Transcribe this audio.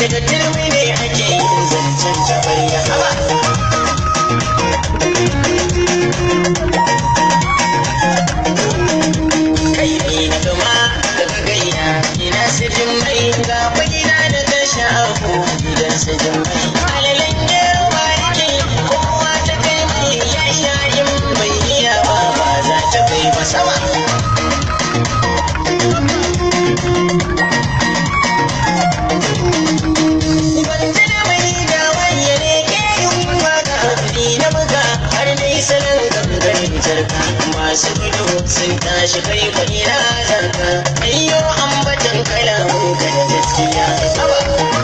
daga turmi ne ake yin zancen tabarya kai ne na gama daga gaina ina sirrin mai. Ga gida da ta sha'afu gidan kowa ta kai mai bai iya ba ba za ba sama. jarka masu gudu sun tashi kai ka ina zarka ayyo ambatan kalamun ka da gaskiya.